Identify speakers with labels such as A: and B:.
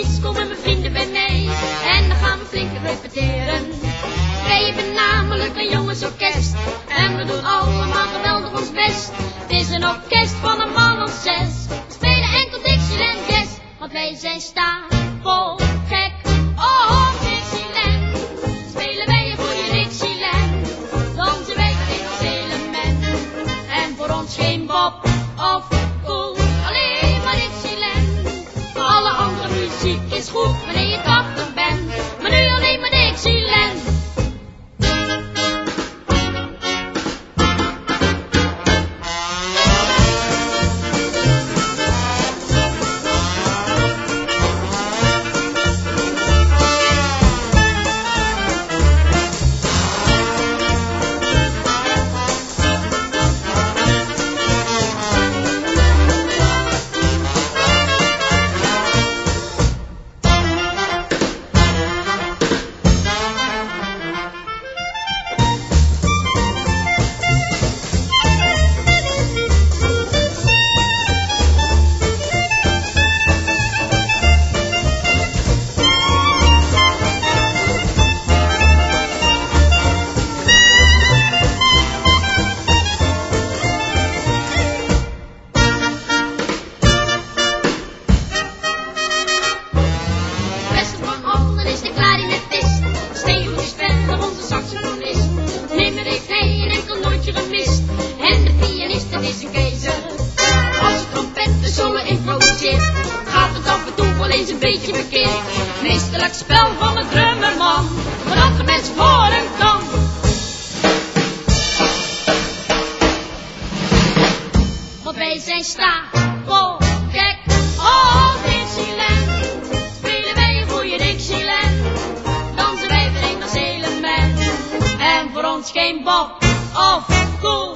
A: Kom komen mijn vrienden bij mij en dan gaan we flink repeteren. Wij hebben namelijk een jongensorkest en we doen allemaal geweldig ons best. Het is een orkest van een man of zes, we spelen enkel Dixieland Jazz, want wij zijn stapel gek. Oh, oh Dixieland, spelen wij een goede Dixieland, dansen wij in ons en voor ons geen bob of de klarinetist. Steven is verder onze saxofonist. Nimmer heeft hij een enkel nooitje gemist. En de pianist dat is een keizer. Als de trompet de solo improviseert, gaat het af en toe wel eens een beetje verkeerd. Meesterlijk spel van de drummerman, wat de mensen horen kan. Want wij zijn stapel voor ons geen Bob of Cool.